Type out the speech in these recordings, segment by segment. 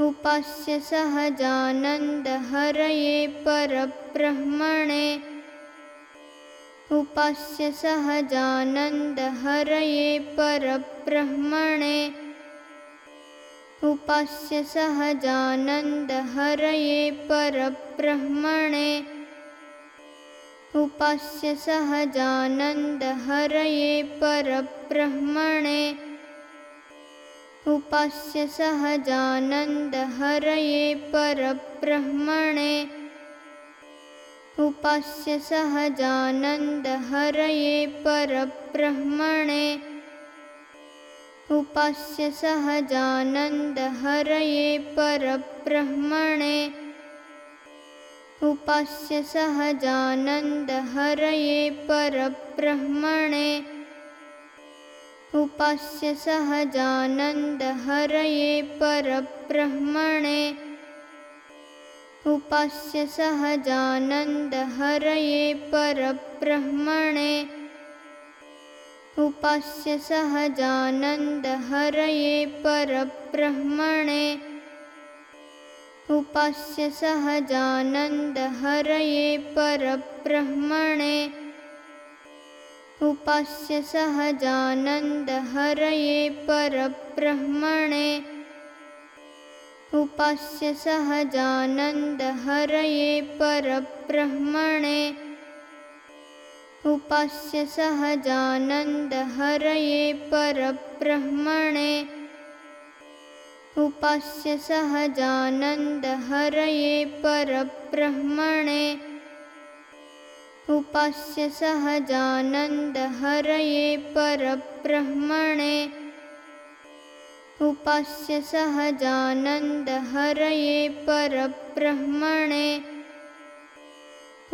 उपास्य सहजानन्दहरये परब्रह्मणे। उपास्य सहजानन्दहरये परब्रह्मणे। उपास्य सहजानन्दहरये परब्रह्मणे। उपास्य सहजानन्दहरये परब्रह्मणे उपास्य सहजानन्दहरये परब्रह्मणे। उपास्य सहजानन्दहरये परब्रह्मणे। उपास्य सहजानन्दहरये परब्रह्मणे। उपास्य सहजानन्दहरये परब्रह्मणे उपास्य सहजानन्दहरये परब्रह्मणे। उपास्य सहजानन्दहरये परब्रह्मणे। उपास्य सहजानन्दहरये परब्रह्मणे। उपास्य सहजानन्दहरये परब्रह्मणे उपास्य सहजानन्दहरये परब्रह्मणे। उपास्य सहजानन्दहरये परब्रह्मणे। उपास्य सहजानन्दहरये परब्रह्मणे। उपास्य सहजानन्दहरये परब्रह्मणे उपास्य सहजानन्दहरये परब्रह्मणे। उपास्य सहजानन्दहरये परब्रह्मणे।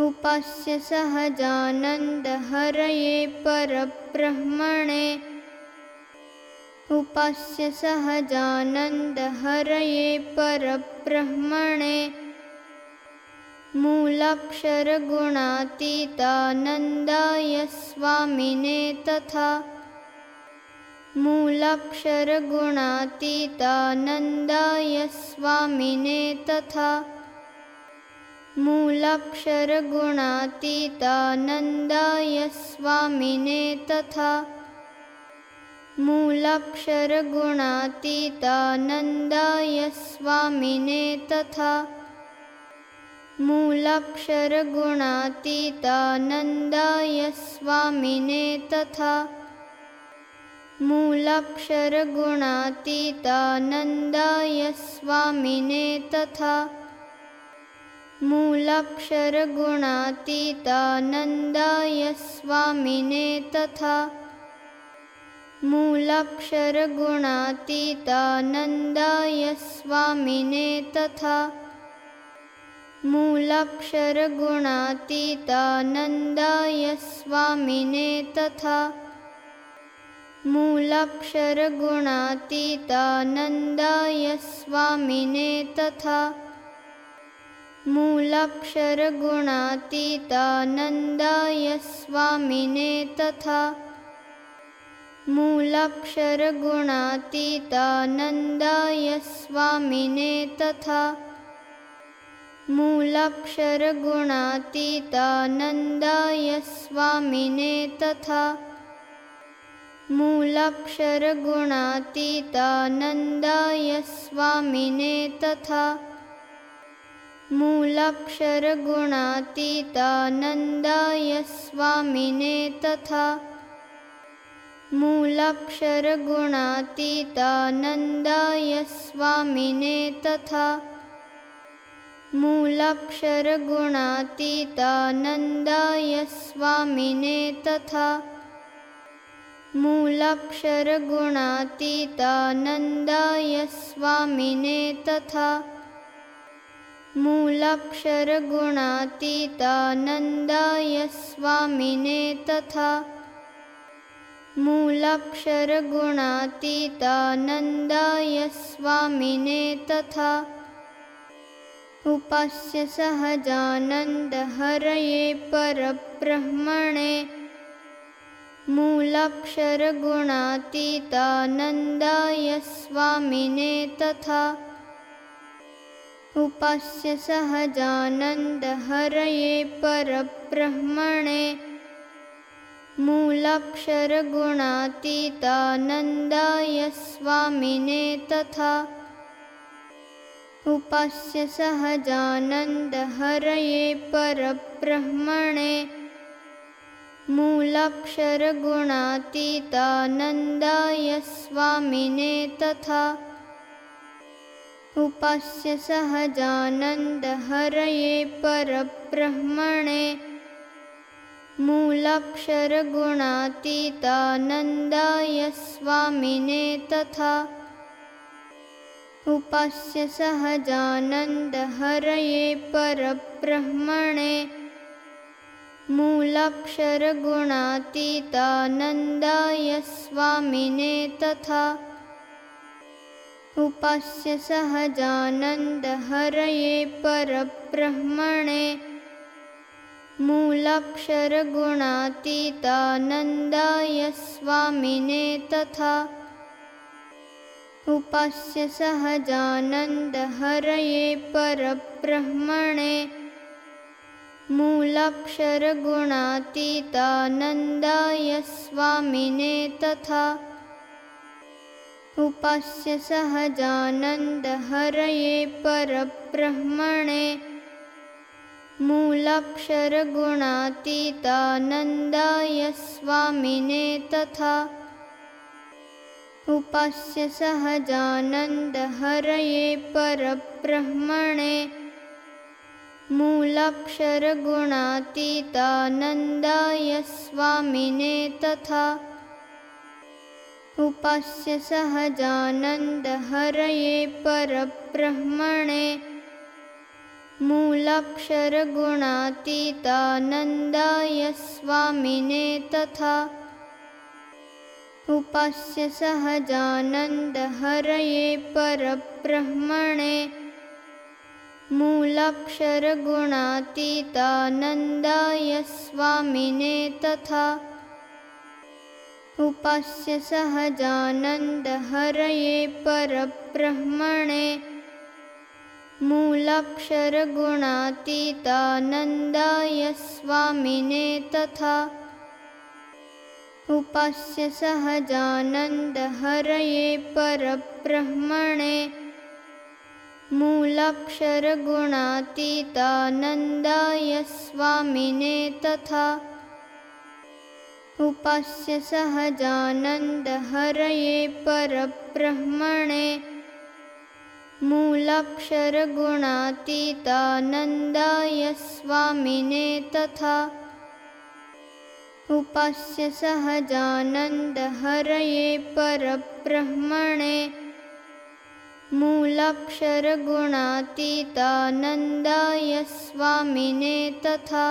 उपास्य सहजानन्दहरये परब्रह्मणे। उपास्य सहजानन्दहरये परब्रह्मणे मूलाक्षरगुणातीतानन्दाय स्वामिने तथा मूलाक्षरगुणातीतानन्दाय स्वामिने तथा मूलाक्षरगुणातीतानन्दाय स्वामिने तथा मूलाक्षरगुणातीतानन्दाय स्वामिने तथा मूलाक्षरगुणातीतानन्दाय स्वामिने तथा मूलाक्षरगुणातीतानन्दाय स्वामिने तथा मूलाक्षरगुणातीतानन्दाय स्वामिने तथा मूलाक्षरगुणातीतानन्दाय स्वामिने तथा मूलाक्षरगुणातीतानन्दाय स्वामिने तथा मूलाक्षरगुणातीतानन्दाय स्वामिने तथा मूलाक्षरगुणातीतानन्दाय स्वामिने तथा मूलाक्षरगुणातीतानन्दाय स्वामिने तथा मूलाक्षरगुणातीतानन्दाय स्वामिने तथा मूलाक्षरगुणातीतानन्दाय स्वामिने तथा मूलाक्षरगुणातीतानन्दाय स्वामिने तथा मूलाक्षरगुणातीतानन्दाय स्वामिने तथा मूलाक्षरगुणातीतानन्दाय स्वामिने तथा मूलाक्षरगुणातीतानन्दाय स्वामिने तथा मूलाक्षरगुणातीतानन्दाय स्वामिने तथा मूलाक्षरगुणातीतानन्दाय स्वामिने तथा उपास्य सहजानन्दहरये परब्रह्मणे मूलाक्षरगुणातीतानन्दाय स्वामिने तथा उपास्य सहजानन्दहरये परब्रह्मणे मूलाक्षरगुणातीतानन्दाय स्वामिने तथा उपास्य सहजानन्दहरये परब्रह्मणे मूलाक्षरगुणातीतानन्दाय स्वामिने तथा उपास्य सहजानन्दहरये परब्रह्मणे मूलाक्षरगुणातीतानन्दाय स्वामिने तथा उपास्य सहजानन्दहरये परब्रह्मणे मूलाक्षरगुणातीतानन्दाय स्वामिने तथा उपास्य सहजानन्दहरये परब्रह्मणे मूलाक्षरगुणातीतानन्दाय स्वामिने तथा उपास्य सहजानन्दहरये परब्रह्मणे मूलाक्षरगुणातीतानन्दाय स्वामिने तथा उपास्य सहजानन्दहरये परब्रह्मणे मूलाक्षरगुणातीतानन्दाय स्वामिने तथा उपास्य सहजानन्दहरये परब्रह्मणे मूलाक्षरगुणातीतानन्दाय स्वामिने तथा उपास्य सहजानन्दहरये परब्रह्मणे मूलाक्षरगुणातीतानन्दाय स्वामिने तथा उपास्य सहजानन्दहरये परब्रह्मणे मूलाक्षरगुणातीतानन्दाय स्वामिने तथा उपास्य सहजानन्दहरये परब्रह्मणे मूलाक्षरगुणातीतानन्दाय स्वामिने तथा उपास्य सहजानन्दहरये परब्रह्मणे मूलाक्षरगुणातीतानन्दाय स्वामिने तथा उपास्य सहजानन्दहरये परब्रह्मणे मूलाक्षरगुणातीतानन्दाय स्वामिने तथा उपास्य सहजानन्दहरये परब्रह्मणे मूलाक्षरगुणातीतानन्दाय स्वामिने तथा